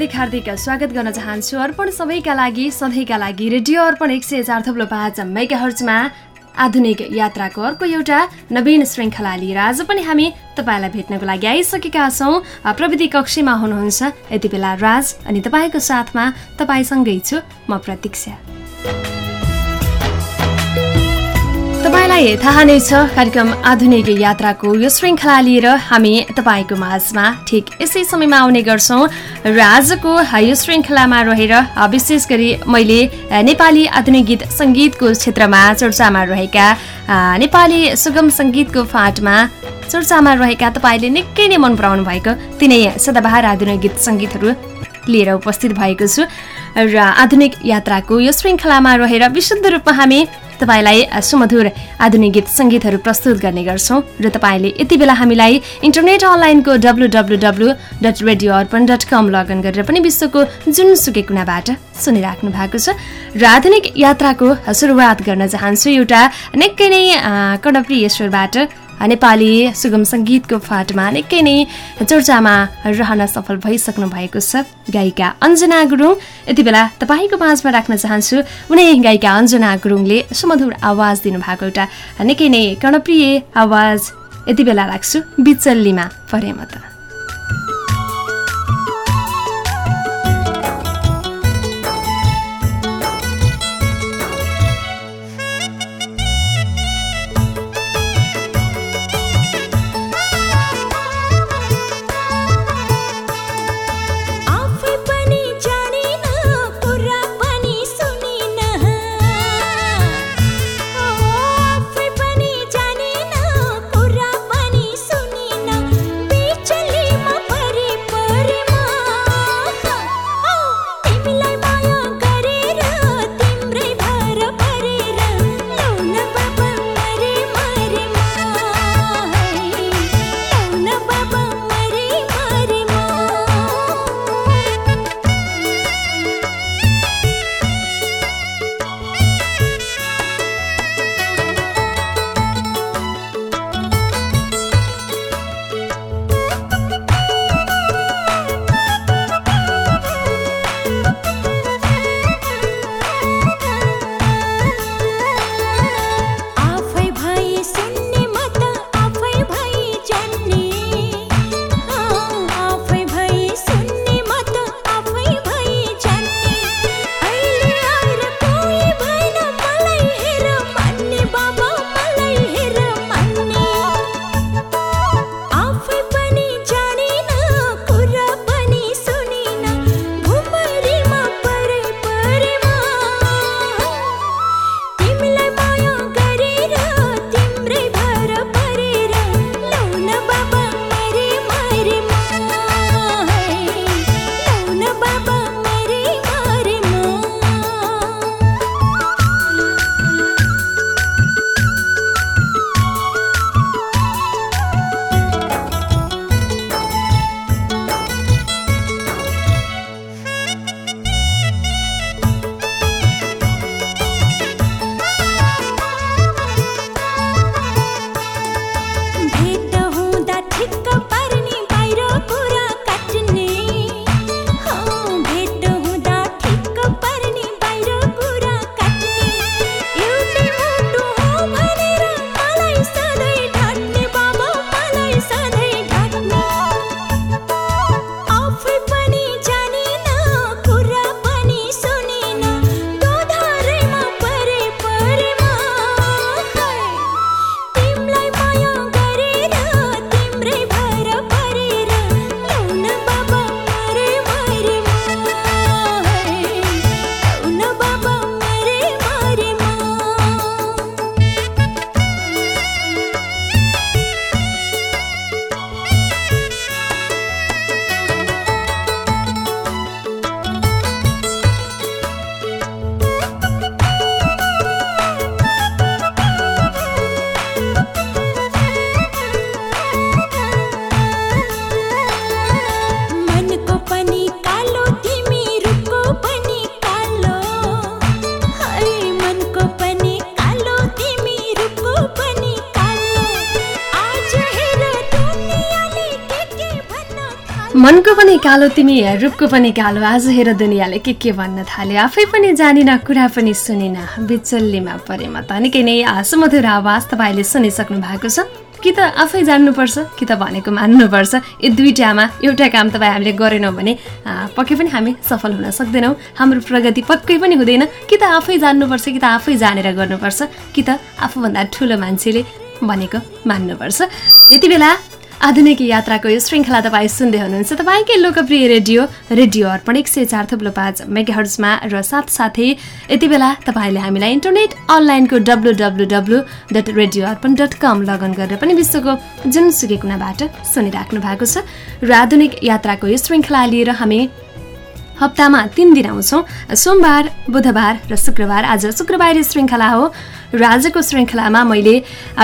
हार्दिक हार्दिक स्वागत गर्न चाहन्छु। अर्पण सबैका लागि सधैँका लागि रेडियो अर्पण एक सय चार थप्लो पाँच मेगा हर्चमा आधुनिक यात्राको अर्को एउटा नवीन श्रृङ्खला लिएर आज पनि हामी तपाईँलाई भेट्नको लागि आइसकेका छौँ। प्रविधि कक्षीमा हुनुहुन्छ। यति बेला राज अनि तपाईँको साथमा तपाईँसँगै छु। म प्रतीक्षा। तपाईँलाई थाहा नै छ कार्यक्रम आधुनिक यात्राको यो श्रृङ्खला लिएर हामी तपाईँको माझमा ठिक यसै समयमा आउने गर्छौँ। र आजको यो श्रृङ्खलामा रहेर विशेष गरी मैले नेपाली आधुनिक गीत सङ्गीतको क्षेत्रमा चर्चामा रहेका नेपाली सुगम सङ्गीतको फाँटमा चर्चामा रहेका तपाईँले निकै नै मन पराउनु भएको। तिनै सदाबहार आधुनिक गीत सङ्गीतहरू लिएर उपस्थित भएको छु। र आधुनिक यात्राको यो श्रृङ्खलामा रहेर विशुद्ध रूपमा हामी तपाईँलाई सुमधुर आधुनिक गीत सङ्गीतहरू प्रस्तुत गर्ने गर्छौँ र तपाईँले यति बेला हामीलाई इन्टरनेट अनलाइनको W W W dot radio Arpan dot com login गरेर पनि विश्वको जुनसुकै कुनाबाट सुनिराख्नु भएको छ। र आधुनिक यात्राको सुरुवात गर्न चाहन्छु एउटा निकै नै कर्णप्रिय स्वरबाट नेपाली सुगम सङ्गीतको फाटमा निकै नै चर्चामा रहन सफल भइसक्नु भएको छ गायिका अञ्जना गुरुङ। यति बेला तपाईँको माझमा राख्न चाहन्छु उनै गायिका अञ्जना गुरुङले सुमधुर आवाज दिनुभएको एउटा निकै नै कर्णप्रिय आवाज। यति बेला राख्छु बिचल्लीमा परे म त। कालो तिमी रूपको पनि कालो। आज हेर दुनियाँले के के भन्न थाल्यो आफै पनि जानिन कुरा पनि सुनिन। बिचल्लीमा परे म त निकै नै सुमधुर आवाज तपाईँले सुनिसक्नु भएको छ। कि त आफै जान्नुपर्छ कि त भनेको मान्नुपर्छ। यो दुइटामा एउटा काम तपाईँ हामीले गरेनौँ भने पक्कै पनि हामी सफल हुन सक्दैनौँ। हाम्रो प्रगति पक्कै पनि हुँदैन। कि त आफै जान्नुपर्छ कि त आफै जानेर गर्नुपर्छ। कि त आफूभन्दा ठुलो मान्छेले भनेको मान्नुपर्छ। यति बेला आधुनिक यात्राको यो श्रृङ्खला तपाईँ सुन्दै हुनुहुन्छ। तपाईँकै लोकप्रिय रेडियो रेडियो अर्पण एक सय चार थुप्रो पाँच मेगाहर्समा र साथसाथै यति बेला तपाईँले हामीलाई इन्टरनेट अनलाइनको W W W dot radio Arpan dot com login गरेर पनि विश्वको जुनसुकै कुनाबाट सुनिराख्नु भएको छ। र आधुनिक यात्राको यो श्रृङ्खला लिएर हामी हप्तामा तिन दिन आउँछौँ। सोमबार बुधबार र शुक्रबार आज शुक्रबारी श्रृङ्खला हो। र आजको श्रृङ्खलामा मैले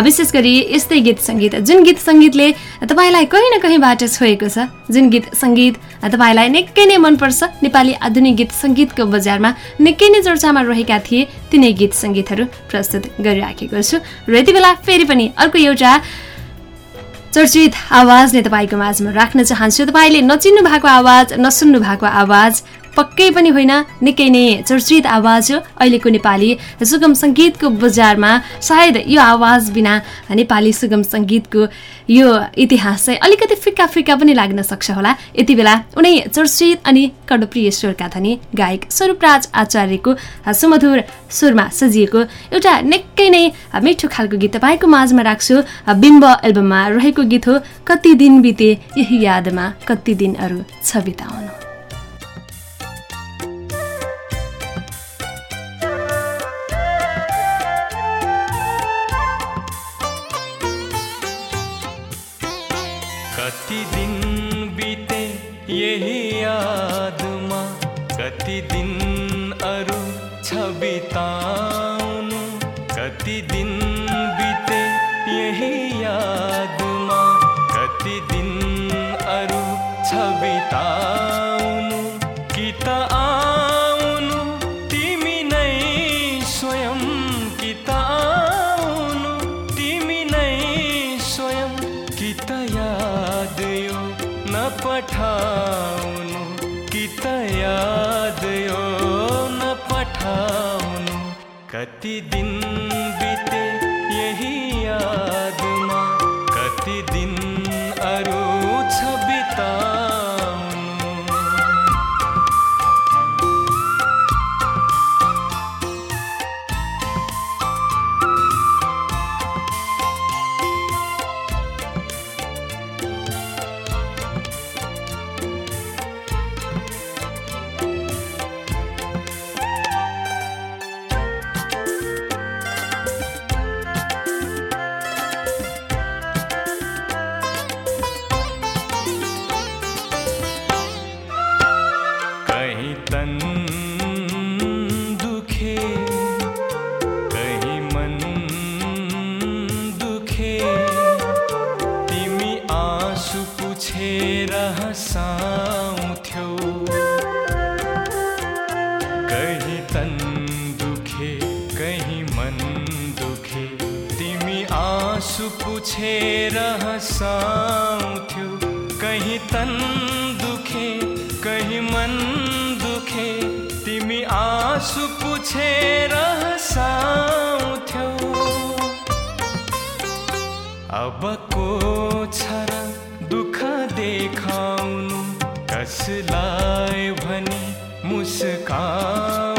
विशेष गरी यस्तै गीत सङ्गीत जुन गीत सङ्गीतले तपाईँलाई कहीँ न कहीँबाट छोएको छ जुन गीत सङ्गीत तपाईँलाई निकै नै मनपर्छ नेपाली आधुनिक गीत सङ्गीतको बजारमा निकै नै चर्चामा रहेका थिए तिनै गीत सङ्गीतहरू प्रस्तुत गरिराखेको छु। र यति बेला फेरि पनि अर्को एउटा चर्चित आवाजले तपाईँको माझमा राख्न चाहन्छु। तपाईँले नचिन्नु भएको आवाज नसुन्नु भएको आवाज पक्कै पनि होइन। निकै नै चर्चित आवाज हो अहिलेको नेपाली सुगम सङ्गीतको बजारमा। सायद यो आवाज बिना नेपाली सुगम सङ्गीतको यो इतिहास चाहिँ अलिकति फिक्का फिक्का पनि लाग्न सक्छ होला। यति बेला उनै चर्चित अनि कडप्रिय स्वरका धनी गायक स्वरूपराज आचार्यको सुमधुर स्वरमा सजिएको एउटा निकै नै मिठो खालको गीत तपाईँको माझमा राख्छु। बिम्ब एल्बममा रहेको गीत हो कति दिन बिते यही यादमा कति दिन अरू छ बिताउनु। आउनु तिमी नै स्वयं कि त याद यो नपठाउनु कि त याद यो नपठाउनु। कति दिन अब को छ र दुःख देखाउनु कसलाई भनी मुस्काउनु?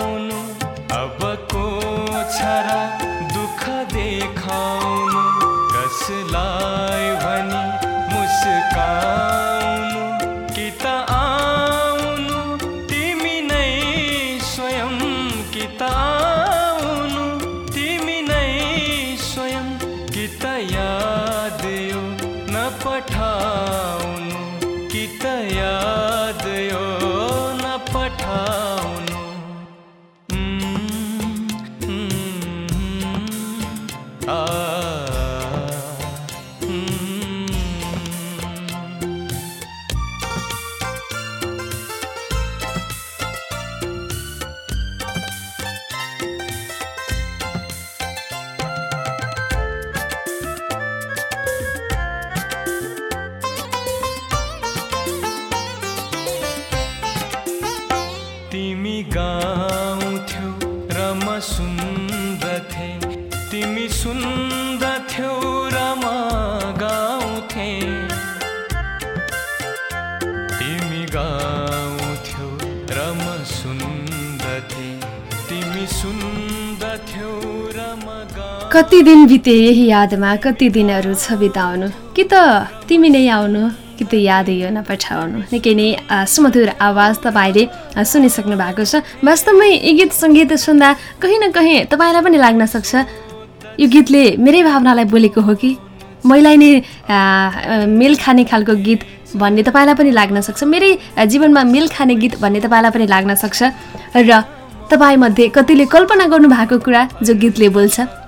कति दिन बिते यही यादमा? कति दिनहरू छ बिताउनु? कि त तिमी नै आउनु कि त यादै यो नपठाउनु निकै नै सुमधुर आवाज तपाईँले सुनिसक्नु भएको छ। वास्तवमै यी गीत सङ्गीत सुन्दा कहीँ न कहीँ तपाईँलाई पनि लाग्न सक्छ। यो गीतले मेरै भावनालाई बोलेको हो कि? मैलाई नै मेल खाने खालको गीत भन्ने तपाईँलाई पनि लाग्न सक्छ। मेरै जीवनमा मेल खाने गीत भन्ने तपाईँलाई पनि लाग्न सक्छ। र तपाईँमध्ये कतिले कल्पना गर्नु भएको कुरा जो गीतले बोल्छ।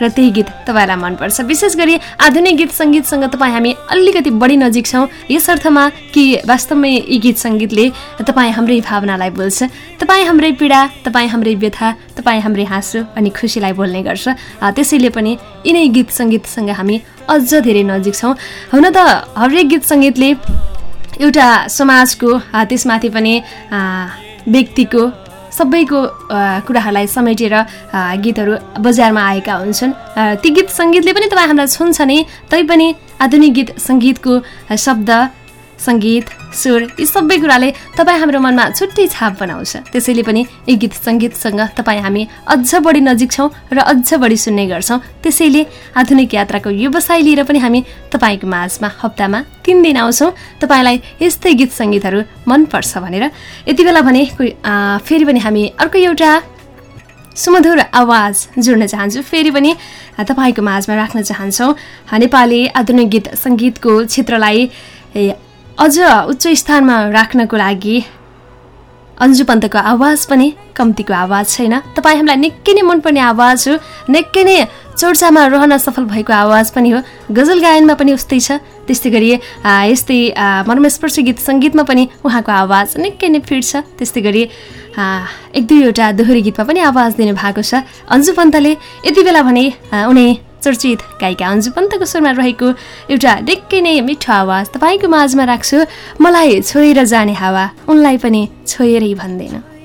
र त्यही गीत तपाईँलाई मनपर्छ। विशेष गरी आधुनिक गीत सङ्गीतसँग तपाईँ हामी अलिकति बढी नजिक छौँ। यस अर्थमा कि वास्तवमै यी गीत सङ्गीतले तपाईँ हाम्रै भावनालाई बोल्छ। तपाईँ हाम्रै पीडा तपाईँ हाम्रै व्यथा तपाईँ हाम्रै हाँसो अनि खुसीलाई बोल्ने गर्छ। त्यसैले पनि यिनै गीत सङ्गीतसँग हामी अझ धेरै नजिक छौँ। हुन त हरेक गीत सङ्गीतले एउटा समाजको त्यसमाथि पनि व्यक्तिको सबैको कुराहरूलाई समेटेर गीतहरू बजारमा आएका हुन्छन्। ती गीत सङ्गीतले पनि तपाईँ हामीलाई छुन्छ नि। तैपनि आधुनिक गीत सङ्गीतको शब्द सङ्गीत सुर यी सबै कुराले तपाईँ हाम्रो मनमा छुट्टै छाप बनाउँछ। त्यसैले पनि यी गीत सङ्गीतसँग तपाईँ हामी अझ बढी नजिक छौँ र अझ बढी सुन्ने गर्छौँ। त्यसैले आधुनिक यात्राको व्यवसाय लिएर पनि हामी तपाईँको माझमा हप्तामा तिन दिन आउँछौँ। तपाईँलाई यस्तै गीत सङ्गीतहरू मनपर्छ भनेर। यति बेला भने फेरि पनि हामी अर्को एउटा सुमधुर आवाज जोड्न चाहन्छु। फेरि पनि तपाईँको माझमा राख्न चाहन्छौँ। नेपाली आधुनिक गीत सङ्गीतको क्षेत्रलाई अझ उच्च स्थानमा राख्नको लागि अन्जु पन्तको आवाज पनि कम्तीको आवाज छैन। तपाईँ हामीलाई निकै नै मनपर्ने आवाज हो। निकै नै चर्चामा रहन सफल भएको आवाज पनि हो। गजल गायनमा पनि उस्तै छ। त्यस्तै गरी यस्तै मर्मस्पर्शी गीत सङ्गीतमा पनि उहाँको आवाज निकै नै फिट छ। त्यस्तै गरी एक दुईवटा दोहोरी गीतमा पनि आवाज दिनु भएको छ। अन्जु पन्तले यति बेला भने उनी चर्चित गायिका अन्जु पन्तको स्वरमा रहेको एउटा निकै नै मिठो आवाज तपाईँको माझमा राख्छु। मलाई छोएर जाने हावा उनलाई पनि छोएरै भन्दैन।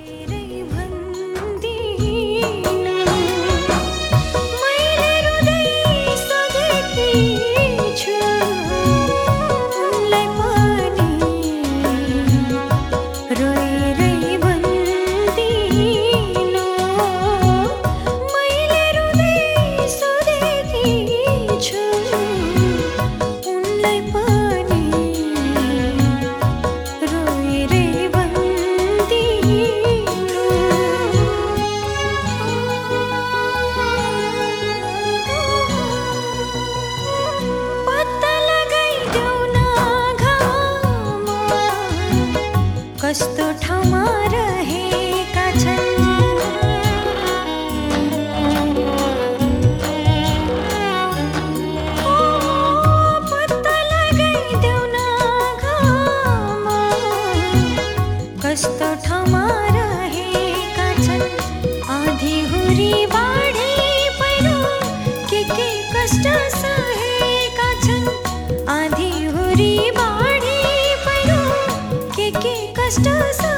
कष्ट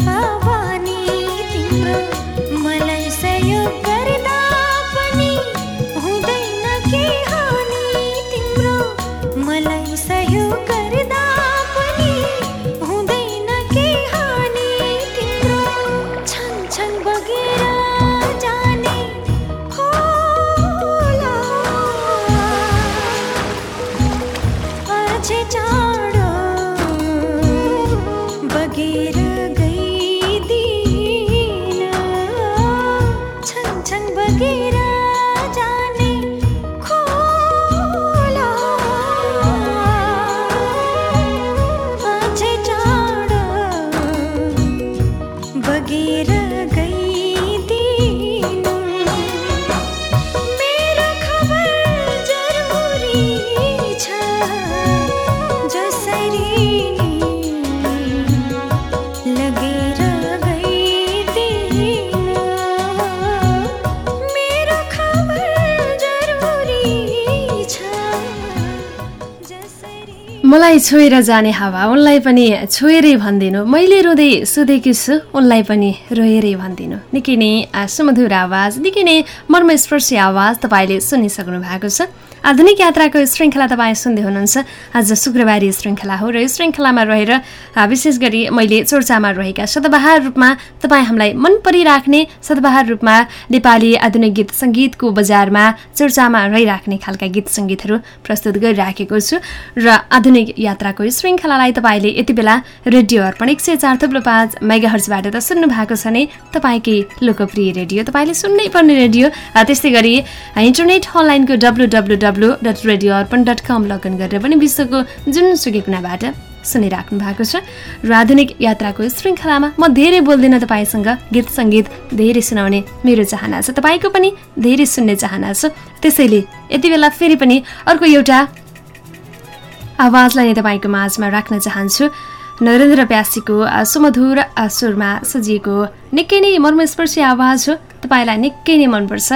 भवानी तिम्रो मलाई छोएर जाने हावा उनलाई पनि छोएरै भनिदिनु। मैले रुँदै सुधेकी छु उनलाई पनि रोएरै भनिदिनु। निकै नै सुमधुर आवाज निकै नै मर्मस्पर्शी आवाज तपाईँले सुनिसक्नु भएको छ। आधुनिक यात्राको श्रृङ्खला तपाईँ सुन्दै हुनुहुन्छ। आज शुक्रबारी श्रृङ्खला हो र यो श्रृङ्खलामा रहेर विशेष गरी मैले चर्चामा रहेका सदबहार रूपमा तपाईँ हामीलाई मन परिराख्ने सदबहार रूपमा नेपाली आधुनिक गीत सङ्गीतको बजारमा चर्चामा रहिराख्ने खालका गीत सङ्गीतहरू प्रस्तुत गरिराखेको छु र आधुनिक यात्राको श्रृङ्खलालाई तपाईँले यति बेला रेडियो अर्पण एक सय चार थुप्रो पाँच मेगा हर्चबाट त सुन्नु भएको छ नै तपाईँकै लोकप्रिय रेडियो तपाईँले सुन्नै पर्ने रेडियो त्यस्तै गरी इन्टरनेट अनलाइनको W W dot radio Arpan dot com login गरेर पनि विश्वको जुनसुकै कुनाबाट सुनिराख्नु भएको छ। र आधुनिक यात्राको श्रृङ्खलामा म धेरै बोल्दिनँ तपाईँसँग। गीत सङ्गीत धेरै सुनाउने मेरो चाहना छ। तपाईँको पनि धेरै सुन्ने चाहना छ। त्यसैले यति बेला फेरि पनि अर्को एउटा आवाजलाई नै तपाईँको माझमा राख्न चाहन्छु। नरेन्द्र प्यासीको सुमधुर सुरमा सजिएको निकै नै मर्मस्पर्शी आवाज हो। तपाईँलाई निकै नै मनपर्छ।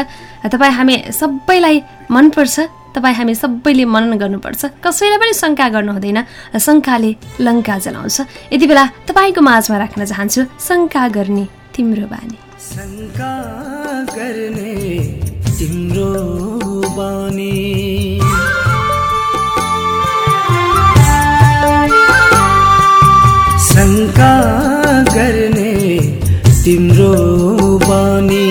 तपाईँ हामी सबैलाई मनपर्छ। तपाईँ हामी सबैले मनन गर्नुपर्छ। कसैलाई पनि शङ्का गर्नु हुँदैन। शङ्काले लङ्का जलाउँछ। यति बेला तपाईँको माझमा राख्न चाहन्छु शङ्का गर्ने तिम्रो बानी। शङ्का गर्ने तिम्रो बानी। शङ्का गर्ने तिम्रो बानी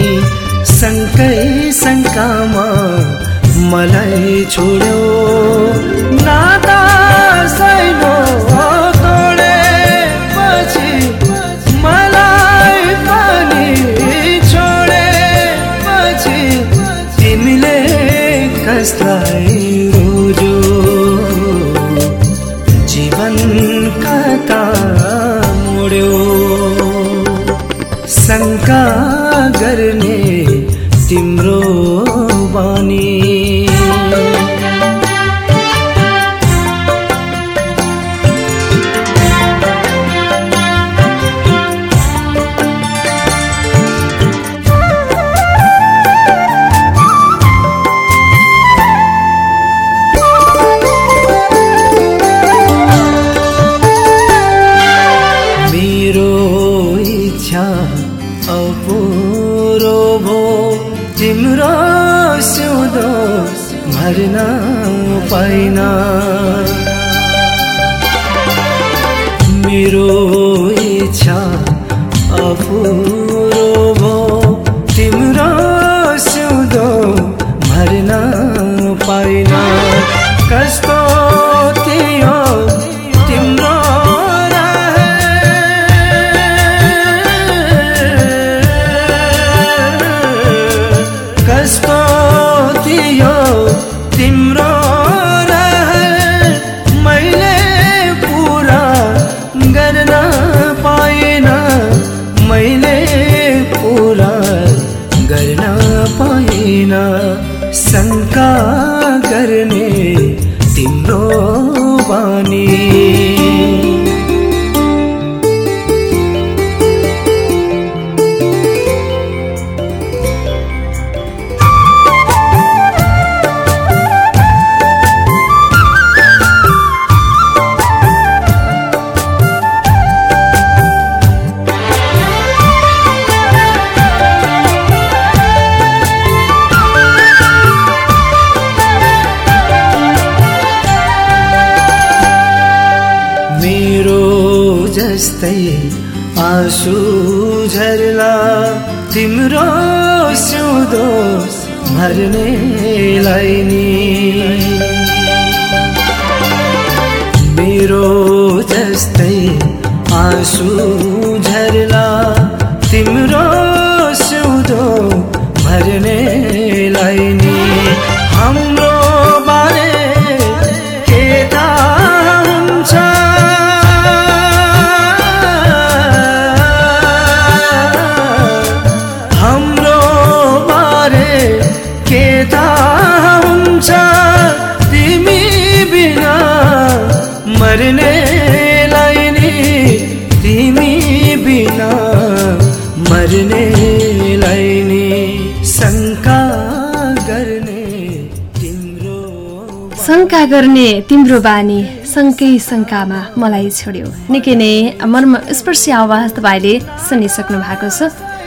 शङ्कै शङ्कामा मलाई छोड्यो। नाता सैनो मेरो इच्छा अपुरो झर्ला तिम्रो सिउँदो भर्नेलाई शङ्का गर्ने तिम्रो बानी। शङ्कै शङ्कामा मलाई छोड्यो। निकै नै मर्म स्पर्शी आवाज तपाईँले सुनिसक्नु भएको छ।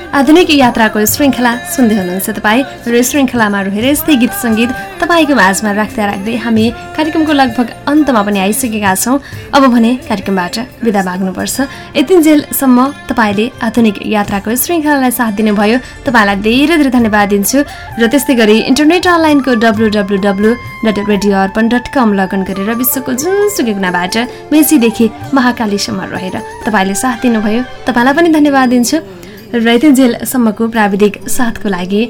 आधुनिक यात्राको श्रृङ्खला सुन्दै हुनुहुन्छ तपाईँ र श्रृङ्खलामा रहेर यस्तै गीत सङ्गीत तपाईँको माझमा राख्दा राख्दै हामी कार्यक्रमको लगभग अन्तमा पनि आइसकेका छौँ। अब भने कार्यक्रमबाट बिदा माग्नुपर्छ। यतिन्जेलसम्म तपाईँले आधुनिक यात्राको श्रृङ्खलालाई साथ दिनुभयो। तपाईँलाई धेरै धेरै धन्यवाद दिन्छु र त्यस्तै गरी इन्टरनेट अनलाइनको W W W dot radio Arpan dot com login गरेर विश्वको जुनसुकै कुनाबाट मेचीदेखि महाकालीसम्म रहेर तपाईँले साथ दिनुभयो। तपाईँलाई पनि धन्यवाद दिन्छु। रैतेन्जेलसम्मको प्राविधिक साथको लागि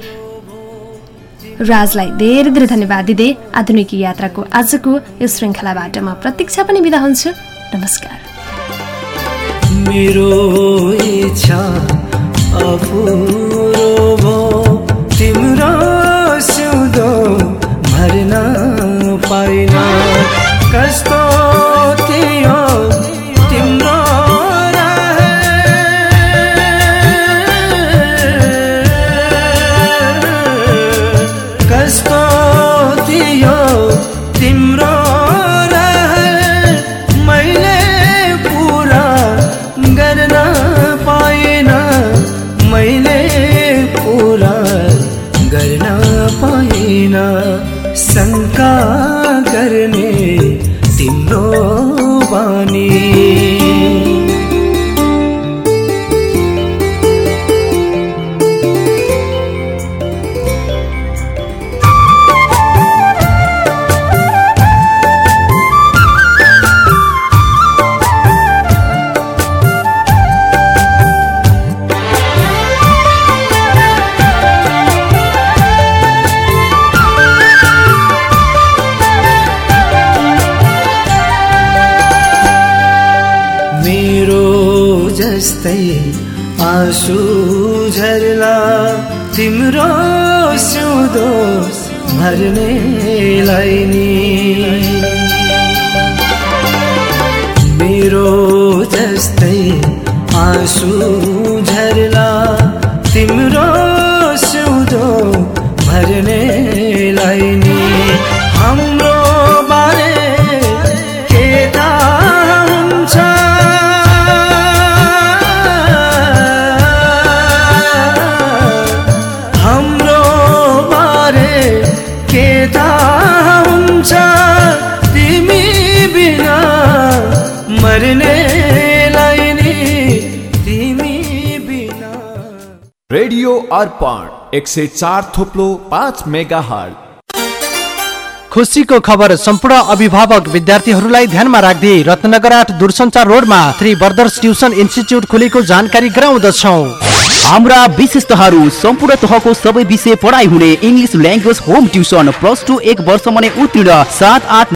राजलाई धेरै धेरै धन्यवाद दिँदै आधुनिक यात्राको आजको यो श्रृङ्खलाबाट म प्रतीक्षा पनि बिदा हुन्छु। नमस्कार। मेरो इच्छा जस्तै आँसु झर्ला तिम्रो सिउँदो भर्नेलाई नि मेरो जस्तै आँसु अर्पण एक सय चार थोप्लो पाँच मेगा हट खुसीको खबर सम्पूर्ण अभिभावक विद्यार्थीहरूलाई ध्यानमा राख्दै रत्नगर आठ दूरसञ्चार रोडमा थ्री ब्रदर्स ट्युसन इन्स्टिच्युट खुलेको जानकारी गराउँदछौ। हाम्रा विशेषताहरू सम्पूर्ण तहको सबै विषय पढाइ हुने English language home tuition plus two एक वर्ष मने उत्तीर्ण सात आठ